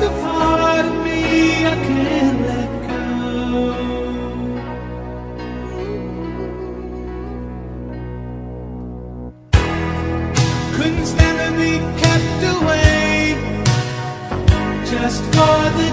Just part of me I can't let go. Couldn't stand to be kept away just for the